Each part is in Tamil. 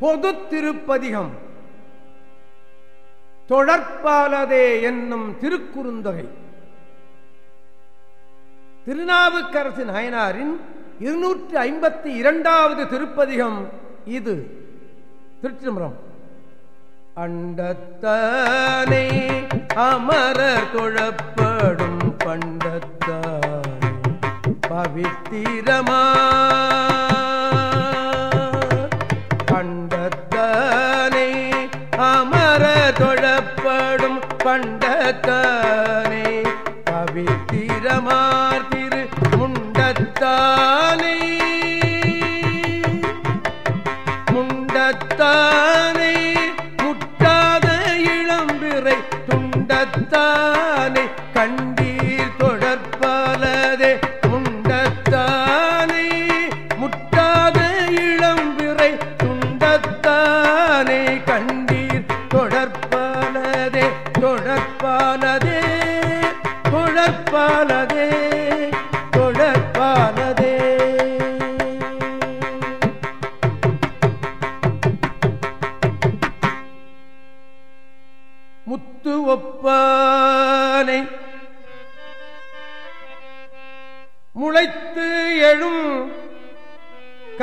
பொது திருப்பதிகம் தொடர்பாலதே என்னும் திருக்குறுந்தொகை. திருநாவுக்கரசு நாயனாரின் இருநூற்றி ஐம்பத்தி இரண்டாவது திருப்பதிகம் இது. திருச்சிதம்பரம். அண்டத்தானே அமர தொழப்படும் பண்டத்தானே பவித்திரமா முண்டத்தானே பவித்திரமார் திரு முண்டத்தானே.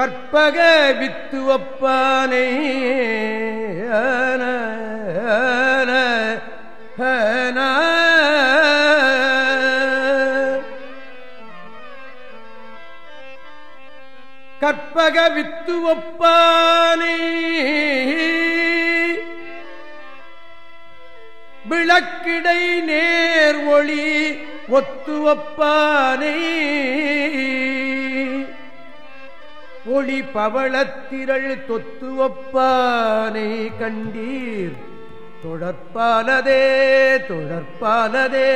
கற்பக வித்து ஒப்பானை. Karpaga with ஒப்பானை. விளக்கிடை நேர் ஒளி ஒத்து ஒப்பானை. ஒளி பவளத்திரள் தொத்து ஒப்பானை கண்டீர். தொடர்பானதே தொடர்பானதே.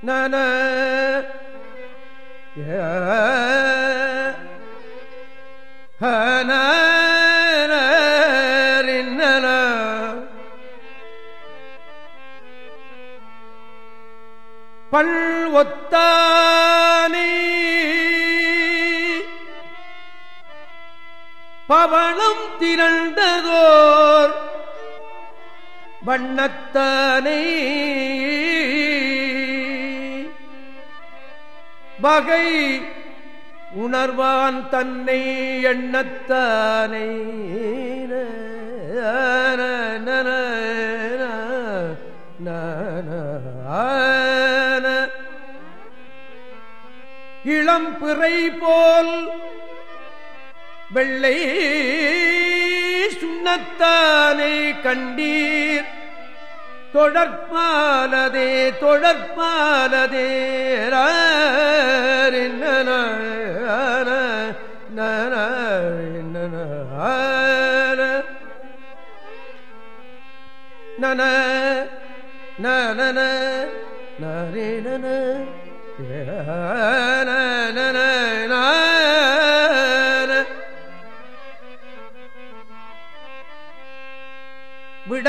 நன பல் ஒத்தானே பவளம் திரண்டதோர் வண்ணத்தானே. வகை உணர்வான் தன்னை எண்ணத்தானே. இளம் பிறை போல் வெள்ளை சுண்ணத்தானே கண்டீர் தொடர்பாலதே தொடர்பாலதே நன, நன, ஆன.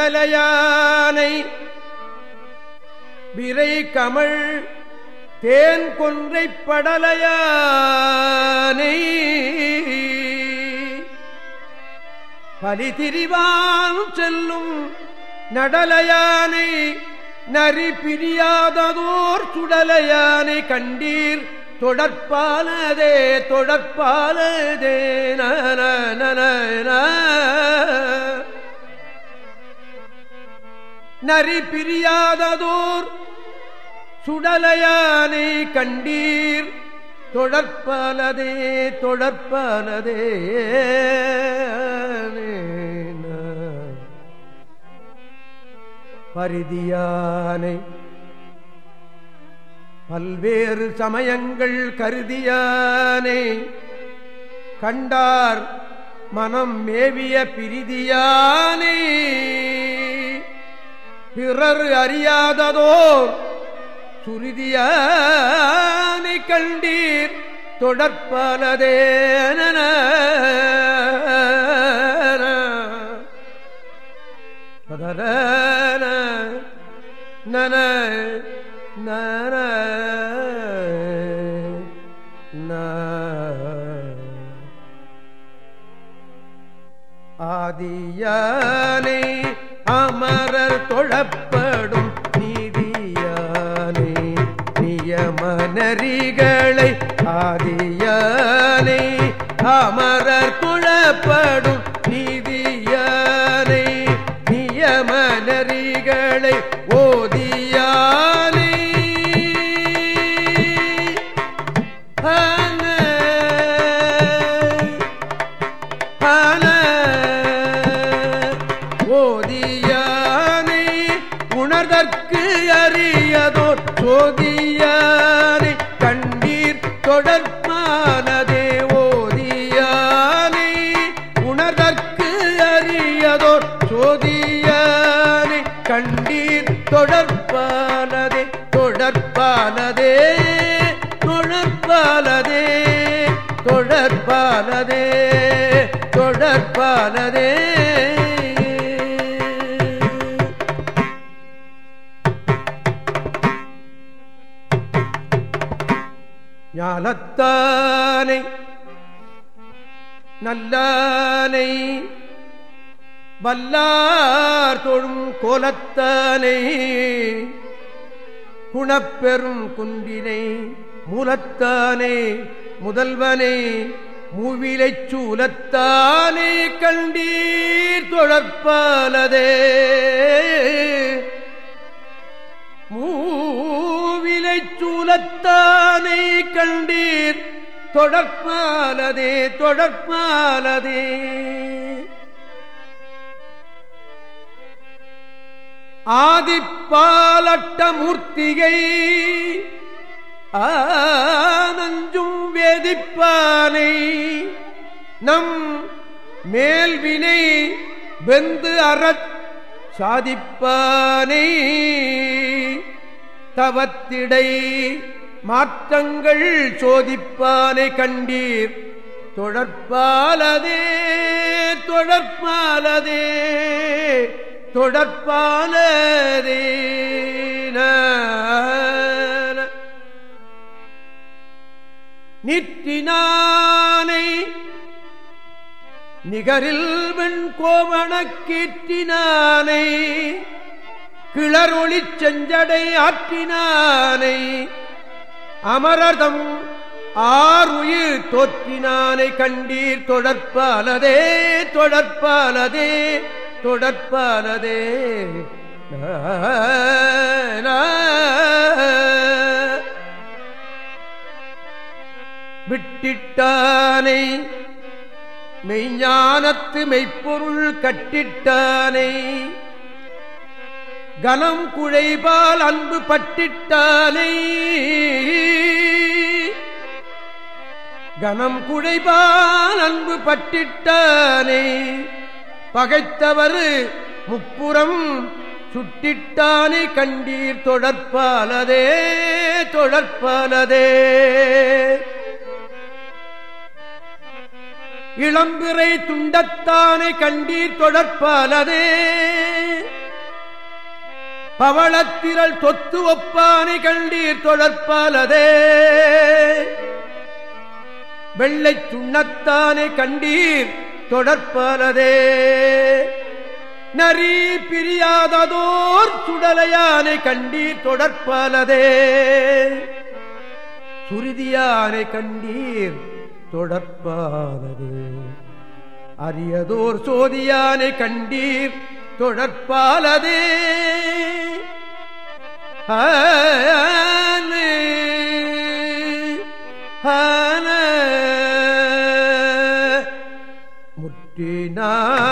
விடலையானை விரை கமழ் தேன் கொன்றை படலையானை பலிதிரிவான் செல்லும் நடலையானை நரி பிரியாததோர் சுடலையானை கண்டீர் தொடர்பாலதே தொடர்பாலதே நன நன. நரி பிரியாததோர் சுடலையானை கண்டீர். தொடர்பாலதே தொடர்பாலதே பரிதியானை பல்வேறு சமயங்கள் கருதியானை கண்டார் மனம் மேவிய பிரிதியானை. பிறர் அறியாததோர் சுருதியானை கண்டீர் தொடர்பானதேன நன நன ஆதியானை அமரர் தொழப்படும் நீதியானே நியமனரிகளை ஆதியானே. அமரர் குழப்படும் தொடர்பானதே ஓதியானை உணர்தற்கு அறியதோர் சோதியானை கண்டீர் தொடர்பானதே தொடர்பானதே தொடர்பானதே தொடர்பானதே தொடர்பானதே. ஞானத்தானை நல்லானை வல்லார் தொழும் கோலத்தானை குணப்பெரும் குன்றினை மூலத்தானே முதல்வனை மூவிலைச் சூலத்தானே கண்டீர் தொழற்பாலதே. மூவிலைச் சூலத்தான் தொடர்பாலதே தொடர்பாலதே. ஆதிப்பாலட்ட மூர்த்திகை ஆனஞ்சும் வேதிப்பானை நம் மேல்வினை வெந்து அறச் சாதிப்பானை தவத்திடை மாற்றங்கள் சோதிப்பானை கண்டீர். தொடர்பாலதே தொடர்பாலதே தொடர்பாலதே நிற்றினானை நிகரில் வெண் கோவணக்கீற்றினானை கிளரொளி செஞ்சடை ஆற்றினானை அமரதம் ஆறுயிர் தொற்றினானை கண்டீர் தொடர்பாலதே தொடர்பாலதே தொடர்பாலதே விட்டிட்டானை மெய்ஞானத்து மெய்ப்பொருள் கட்டிட்டானை. கனம் குழைபால் அன்பு பட்டிட்டானை. கனம் குழைபால் அன்பு பட்டிட்டானே. பகைத்தவரு முப்புறம் சுட்டிட்டானை. கண்டீர் தொடர்பாலதே தொடர்பாலதே இளம்பிறை துண்டத்தானை கண்டீர் தொடர்பாலதே பவளத்திரள் தொத்து ஒப்பானை கண்டீர் தொடர்பாலதே வெள்ளை சுண்ணத்தானே கண்டீர் தொடர்பாலதே. நரி பிரியாததோர் சுடலையானை கண்டீர் தொடர்பாலதே. சுருதியானை கண்டீர் தொடர்பாலதே. அரியதோர் சோதியானை கண்டீர் தொடர்பாலதே. ஆனே, ஆனே. நா